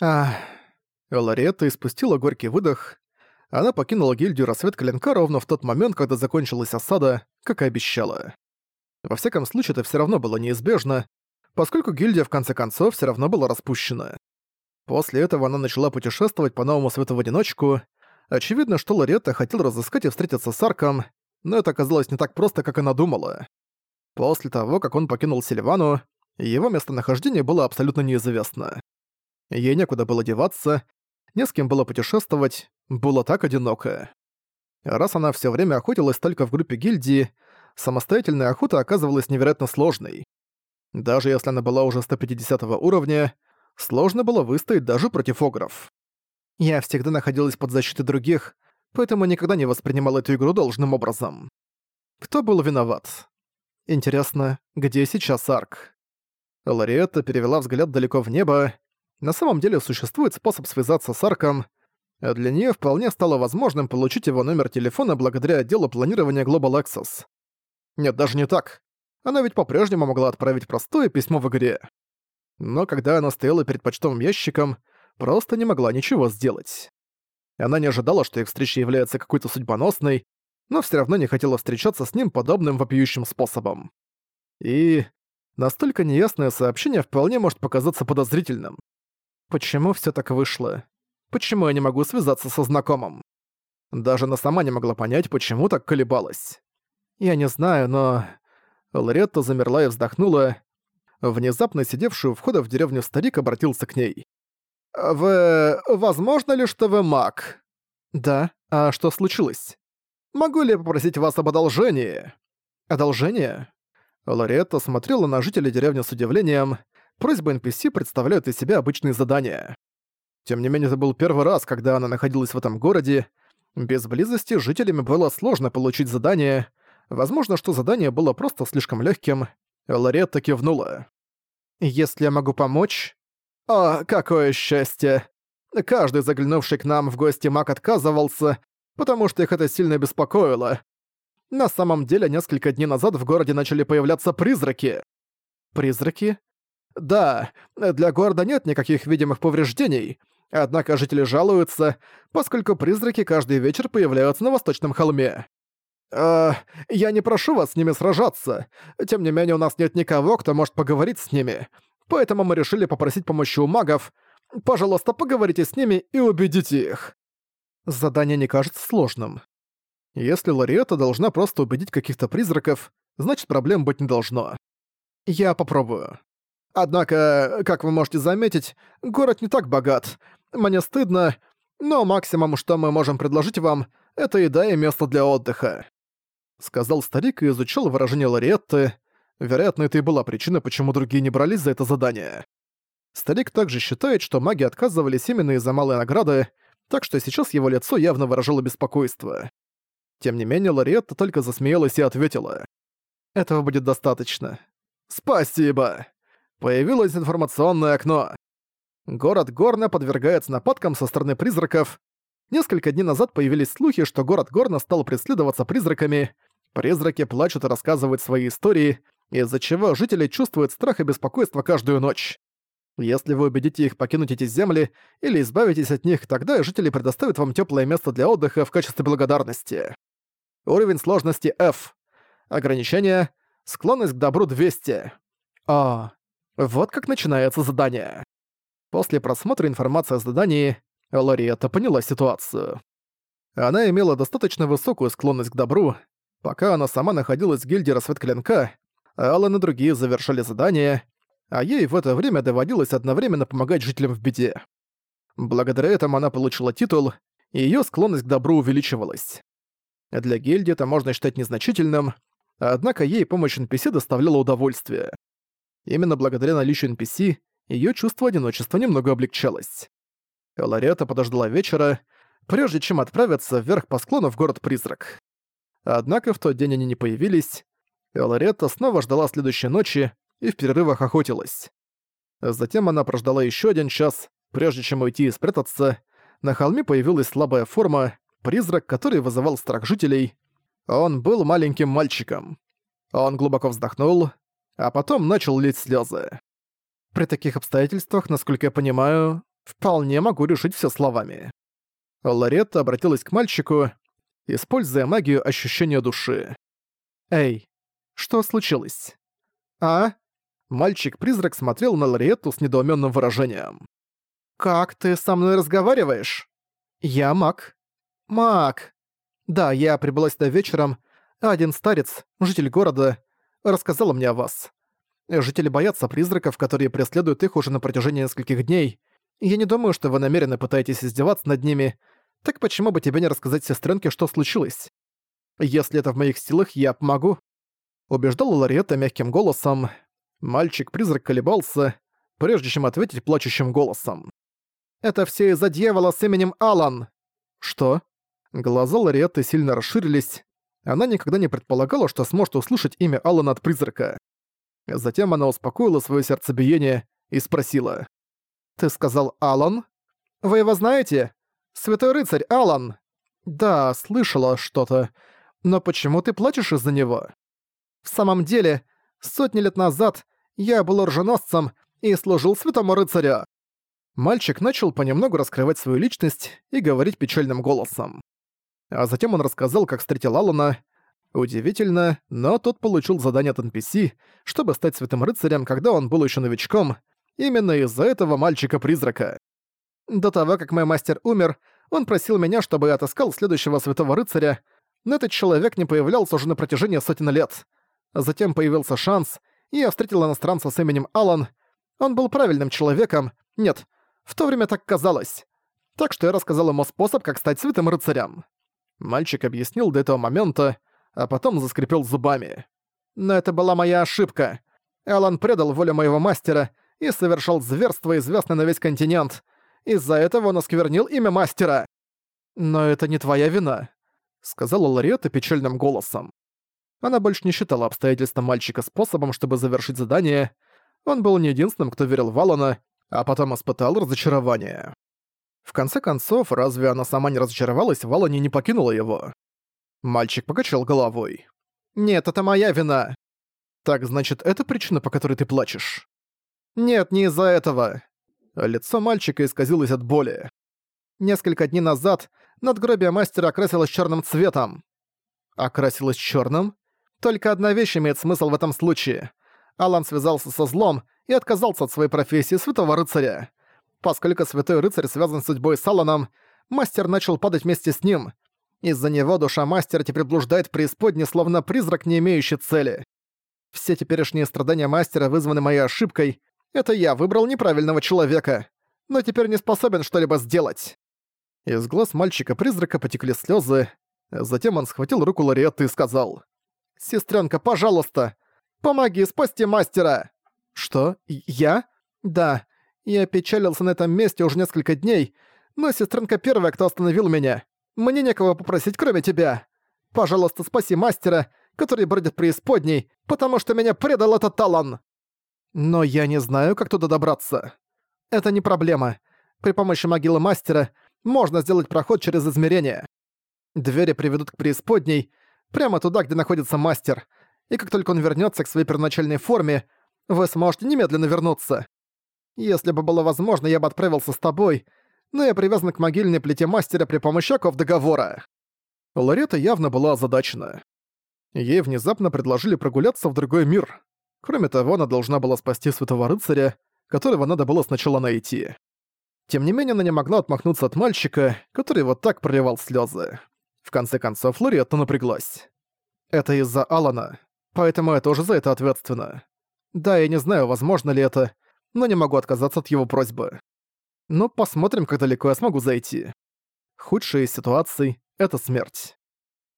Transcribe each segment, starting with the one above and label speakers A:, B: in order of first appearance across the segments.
A: Ах... Лариетта испустила горький выдох. Она покинула гильдию рассвет клинка ровно в тот момент, когда закончилась осада, как и обещала. Во всяком случае, это все равно было неизбежно, поскольку гильдия в конце концов все равно была распущена. После этого она начала путешествовать по новому свету в одиночку. Очевидно, что Лоретта хотел разыскать и встретиться с Арком, но это оказалось не так просто, как она думала. После того, как он покинул Сильвану, его местонахождение было абсолютно неизвестно. Ей некуда было деваться, не с кем было путешествовать, было так одиноко. Раз она все время охотилась только в группе гильдии, самостоятельная охота оказывалась невероятно сложной. Даже если она была уже 150 уровня, сложно было выстоять даже против огров. Я всегда находилась под защитой других, поэтому никогда не воспринимал эту игру должным образом. Кто был виноват? Интересно, где сейчас Арк? Лариетта перевела взгляд далеко в небо. На самом деле существует способ связаться с Арком, для нее вполне стало возможным получить его номер телефона благодаря отделу планирования Global Access. Нет, даже не так. Она ведь по-прежнему могла отправить простое письмо в игре. Но когда она стояла перед почтовым ящиком, просто не могла ничего сделать. Она не ожидала, что их встреча является какой-то судьбоносной, но все равно не хотела встречаться с ним подобным вопиющим способом. И настолько неясное сообщение вполне может показаться подозрительным. Почему все так вышло? Почему я не могу связаться со знакомым? Даже она сама не могла понять, почему так колебалась. Я не знаю, но... Лоретта замерла и вздохнула. Внезапно сидевший у входа в деревню старик обратился к ней. «Вы... возможно ли, что вы маг?» «Да. А что случилось?» «Могу ли я попросить вас об одолжении?» «Одолжение?» Лоретта смотрела на жителей деревни с удивлением. Просьбы NPC представляют из себя обычные задания. Тем не менее, это был первый раз, когда она находилась в этом городе. Без близости жителями было сложно получить задание. Возможно, что задание было просто слишком легким. Лоретта кивнула. «Если я могу помочь...» «О, какое счастье! Каждый, заглянувший к нам в гости маг, отказывался, потому что их это сильно беспокоило. На самом деле, несколько дней назад в городе начали появляться призраки». «Призраки?» «Да, для города нет никаких видимых повреждений, однако жители жалуются, поскольку призраки каждый вечер появляются на Восточном холме. «Э, я не прошу вас с ними сражаться. Тем не менее, у нас нет никого, кто может поговорить с ними. Поэтому мы решили попросить помощи у магов. Пожалуйста, поговорите с ними и убедите их». Задание не кажется сложным. Если Лориэта должна просто убедить каких-то призраков, значит проблем быть не должно. Я попробую. Однако, как вы можете заметить, город не так богат. Мне стыдно, но максимум, что мы можем предложить вам, это еда и место для отдыха сказал старик и изучал выражение Лориетты. Вероятно, это и была причина, почему другие не брались за это задание. Старик также считает, что маги отказывались именно из-за малой награды, так что сейчас его лицо явно выражало беспокойство. Тем не менее, Лориетта только засмеялась и ответила. «Этого будет достаточно». «Спасибо!» Появилось информационное окно. Город Горна подвергается нападкам со стороны призраков. Несколько дней назад появились слухи, что город Горна стал преследоваться призраками, Призраки плачут и рассказывают свои истории, из-за чего жители чувствуют страх и беспокойство каждую ночь. Если вы убедите их покинуть эти земли или избавитесь от них, тогда жители предоставят вам теплое место для отдыха в качестве благодарности. Уровень сложности F. Ограничение — склонность к добру 200. А, вот как начинается задание. После просмотра информации о задании, Лориетта поняла ситуацию. Она имела достаточно высокую склонность к добру, Пока она сама находилась в гильдии Рассвет Клинка, Аллан и другие завершали задание, а ей в это время доводилось одновременно помогать жителям в беде. Благодаря этому она получила титул, и её склонность к добру увеличивалась. Для гильдии это можно считать незначительным, однако ей помощь NPC доставляла удовольствие. Именно благодаря наличию NPC её чувство одиночества немного облегчалось. Ларета подождала вечера, прежде чем отправиться вверх по склону в город-призрак. Однако в тот день они не появились. Лоретта снова ждала следующей ночи и в перерывах охотилась. Затем она прождала еще один час, прежде чем уйти и спрятаться. На холме появилась слабая форма, призрак, который вызывал страх жителей. Он был маленьким мальчиком. Он глубоко вздохнул, а потом начал лить слезы. При таких обстоятельствах, насколько я понимаю, Вполне могу решить все словами. Лоретта обратилась к мальчику, используя магию ощущения души. «Эй, что случилось?» «А?» Мальчик-призрак смотрел на Лоретту с недоуменным выражением. «Как ты со мной разговариваешь?» «Я маг». «Маг». «Да, я прибыла сюда вечером. Один старец, житель города, рассказал мне о вас. Жители боятся призраков, которые преследуют их уже на протяжении нескольких дней. Я не думаю, что вы намеренно пытаетесь издеваться над ними. Так почему бы тебе не рассказать сестренке, что случилось? Если это в моих силах, я помогу». Убеждала Лариетта мягким голосом. Мальчик-призрак колебался, прежде чем ответить плачущим голосом. «Это все из-за дьявола с именем Алан!» «Что?» Глаза Лариетты сильно расширились. Она никогда не предполагала, что сможет услышать имя Алана от призрака. Затем она успокоила свое сердцебиение и спросила. «Ты сказал Алан? Вы его знаете? Святой рыцарь Алан!» «Да, слышала что-то. Но почему ты плачешь из-за него?» «В самом деле, сотни лет назад я был оруженосцем и служил святому рыцарю». Мальчик начал понемногу раскрывать свою личность и говорить печальным голосом. А затем он рассказал, как встретил Алана. Удивительно, но тот получил задание от NPC, чтобы стать святым рыцарем, когда он был еще новичком, именно из-за этого мальчика-призрака. До того, как мой мастер умер, он просил меня, чтобы я отыскал следующего святого рыцаря, но этот человек не появлялся уже на протяжении сотен лет. Затем появился шанс, и я встретил иностранца с именем Алан. Он был правильным человеком. Нет, в то время так казалось. Так что я рассказал ему способ, как стать святым рыцарем. Мальчик объяснил до этого момента, а потом заскрипел зубами. Но это была моя ошибка. Алан предал волю моего мастера и совершал зверство, известное на весь континент. Из-за этого он осквернил имя мастера. «Но это не твоя вина», — сказала Лариетта печальным голосом. Она больше не считала обстоятельства мальчика способом, чтобы завершить задание. Он был не единственным, кто верил в Алана, а потом испытал разочарование. В конце концов, разве она сама не разочаровалась, в не покинула его? Мальчик покачал головой. «Нет, это моя вина!» «Так, значит, это причина, по которой ты плачешь?» «Нет, не из-за этого!» Лицо мальчика исказилось от боли. Несколько дней назад надгробие мастера окрасилось черным цветом. Окрасилось черным? Только одна вещь имеет смысл в этом случае. Алан связался со злом и отказался от своей профессии святого рыцаря. Поскольку святой рыцарь связан с судьбой с Аланом, мастер начал падать вместе с ним. Из-за него душа мастера теперь блуждает в преисподне, словно призрак, не имеющий цели. Все теперешние страдания мастера вызваны моей ошибкой. Это я выбрал неправильного человека, но теперь не способен что-либо сделать. Из глаз мальчика-призрака потекли слезы. Затем он схватил руку Лариетты и сказал. «Сестренка, пожалуйста, Помоги спасти мастера!» «Что? Я?» «Да. Я печалился на этом месте уже несколько дней, но сестренка первая, кто остановил меня. Мне некого попросить, кроме тебя. Пожалуйста, спаси мастера, который бродит преисподней, потому что меня предал этот талан!» «Но я не знаю, как туда добраться». «Это не проблема. При помощи могилы мастера можно сделать проход через измерение. Двери приведут к преисподней, прямо туда, где находится мастер, и как только он вернется к своей первоначальной форме, вы сможете немедленно вернуться. Если бы было возможно, я бы отправился с тобой, но я привязан к могильной плите мастера при помощи оков договора». Ларета явно была озадачена. Ей внезапно предложили прогуляться в другой мир. Кроме того, она должна была спасти святого рыцаря, которого надо было сначала найти. Тем не менее, она не могла отмахнуться от мальчика, который вот так проливал слезы. В конце концов, Лоретта напряглась. «Это из-за Алана поэтому я тоже за это ответственна. Да, я не знаю, возможно ли это, но не могу отказаться от его просьбы. Но посмотрим, как далеко я смогу зайти. Худшая из ситуаций — это смерть.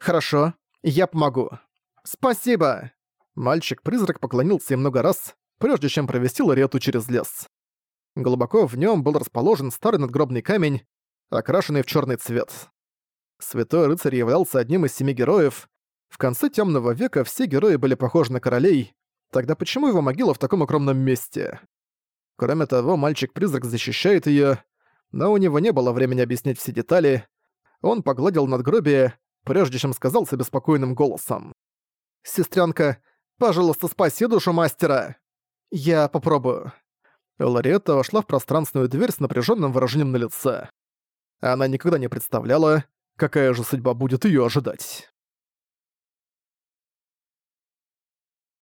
A: Хорошо, я помогу. Спасибо! Мальчик-призрак поклонился много раз, прежде чем провести Ларету через лес. Глубоко в нем был расположен старый надгробный камень, окрашенный в черный цвет. Святой рыцарь являлся одним из семи героев, в конце Темного века все герои были похожи на королей, тогда почему его могила в таком укромном месте? Кроме того, мальчик-призрак защищает ее, но у него не было времени объяснять все детали. Он погладил надгробие, прежде чем сказал с беспокойным голосом. «Сестренка, пожалуйста, спаси душу мастера!» «Я попробую». Лоретта вошла в пространственную дверь с напряженным выражением на лице. Она никогда не представляла, какая же судьба будет ее ожидать.